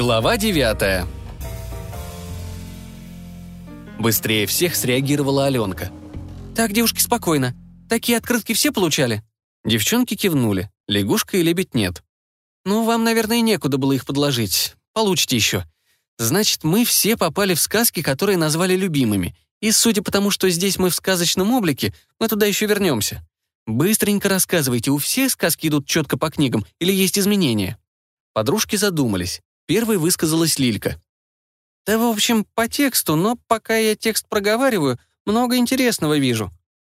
Глава 9 Быстрее всех среагировала Аленка. «Так, девушки, спокойно. Такие открытки все получали?» Девчонки кивнули. Лягушка и лебедь нет. «Ну, вам, наверное, некуда было их подложить. Получите еще. Значит, мы все попали в сказки, которые назвали любимыми. И судя по тому, что здесь мы в сказочном облике, мы туда еще вернемся. Быстренько рассказывайте, у всех сказки идут четко по книгам или есть изменения?» Подружки задумались. Первой высказалась Лилька. «Да, в общем, по тексту, но пока я текст проговариваю, много интересного вижу».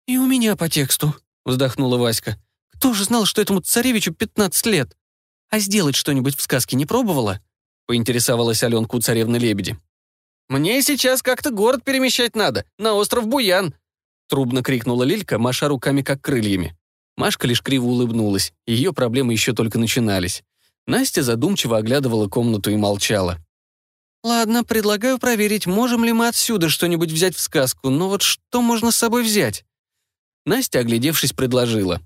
«И у меня по тексту», — вздохнула Васька. «Кто же знал, что этому царевичу 15 лет? А сделать что-нибудь в сказке не пробовала?» — поинтересовалась Аленка у царевны-лебеди. «Мне сейчас как-то город перемещать надо, на остров Буян», — трубно крикнула Лилька, маша руками как крыльями. Машка лишь криво улыбнулась, ее проблемы еще только начинались. Настя задумчиво оглядывала комнату и молчала. «Ладно, предлагаю проверить, можем ли мы отсюда что-нибудь взять в сказку, но вот что можно с собой взять?» Настя, оглядевшись, предложила.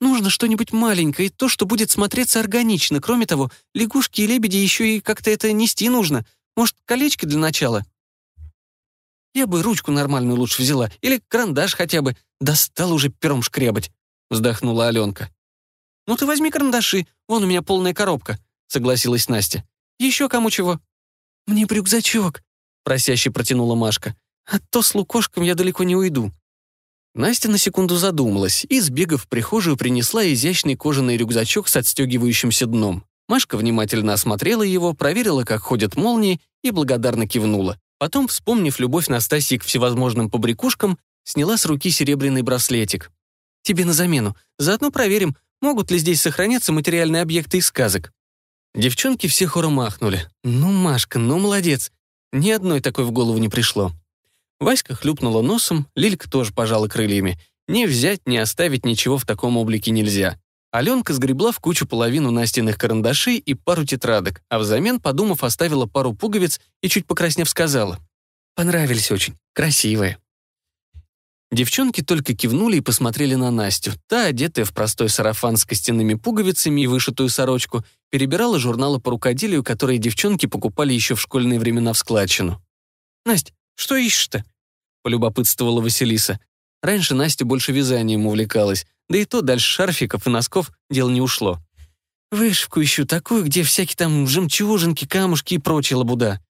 Нужно что-нибудь маленькое, то, что будет смотреться органично. Кроме того, лягушки и лебеди еще и как-то это нести нужно. Может, колечко для начала? Я бы ручку нормальную лучше взяла. Или карандаш хотя бы. Достал уже пером шкребать. Вздохнула Аленка. Ну ты возьми карандаши. Вон у меня полная коробка. Согласилась Настя. Еще кому чего? Мне в рюкзачок. Просяще протянула Машка. А то с лукошком я далеко не уйду. Настя на секунду задумалась и, сбегав в прихожую, принесла изящный кожаный рюкзачок с отстегивающимся дном. Машка внимательно осмотрела его, проверила, как ходят молнии, и благодарно кивнула. Потом, вспомнив любовь Настасьи к всевозможным побрякушкам, сняла с руки серебряный браслетик. «Тебе на замену. Заодно проверим, могут ли здесь сохраняться материальные объекты из сказок». Девчонки все хором махнули. «Ну, Машка, ну молодец. Ни одной такой в голову не пришло». Васька хлюпнула носом, Лилька тоже пожала крыльями. Не взять, не оставить ничего в таком облике нельзя. Аленка сгребла в кучу половину настенных карандашей и пару тетрадок, а взамен, подумав, оставила пару пуговиц и, чуть покраснев, сказала. «Понравились очень. Красивые». Девчонки только кивнули и посмотрели на Настю. Та, одетая в простой сарафан с костяными пуговицами и вышитую сорочку, перебирала журналы по рукоделию, которые девчонки покупали еще в школьные времена в складчину. «Насть, что ищешь-то?» — полюбопытствовала Василиса. Раньше Настя больше вязанием увлекалась, да и то дальше шарфиков и носков дело не ушло. «Вышивку ищу такую, где всякие там жемчужинки, камушки и прочая лабуда».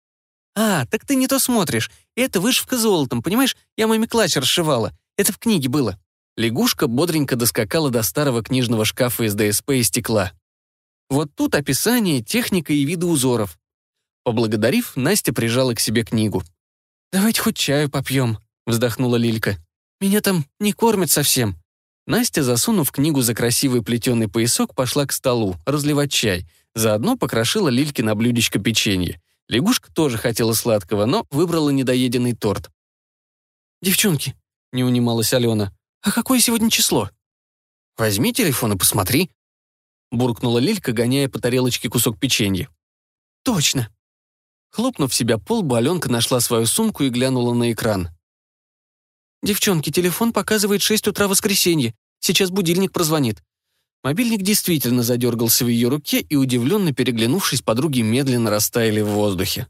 «А, так ты не то смотришь. Это вышивка золотом, понимаешь? Я маме клатч расшивала. Это в книге было». Лягушка бодренько доскакала до старого книжного шкафа из ДСП и стекла. Вот тут описание, техника и виды узоров. Поблагодарив, Настя прижала к себе книгу. «Давайте хоть чаю попьем», — вздохнула Лилька. «Меня там не кормят совсем». Настя, засунув книгу за красивый плетеный поясок, пошла к столу, разливать чай. Заодно покрошила Лильке на блюдечко печенье. Лягушка тоже хотела сладкого, но выбрала недоеденный торт. «Девчонки», — не унималась Алена, — «а какое сегодня число?» «Возьми телефон и посмотри», — буркнула Лилька, гоняя по тарелочке кусок печенья. «Точно», Хлопнув себя по лбу, Аленка нашла свою сумку и глянула на экран. «Девчонки, телефон показывает 6 утра воскресенье. Сейчас будильник прозвонит». Мобильник действительно задергался в ее руке, и, удивленно переглянувшись, подруги медленно растаяли в воздухе.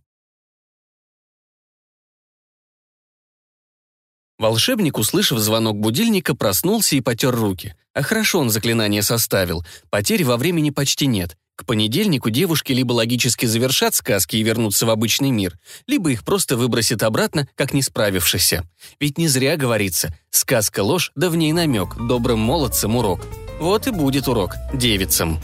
Волшебник, услышав звонок будильника, проснулся и потер руки. А хорошо он заклинание составил. Потерь во времени почти нет. К понедельнику девушки либо логически завершат сказки и вернутся в обычный мир, либо их просто выбросят обратно, как не справившихся. Ведь не зря говорится «сказка ложь, да в ней намек, добрым молодцам урок». Вот и будет урок девицам.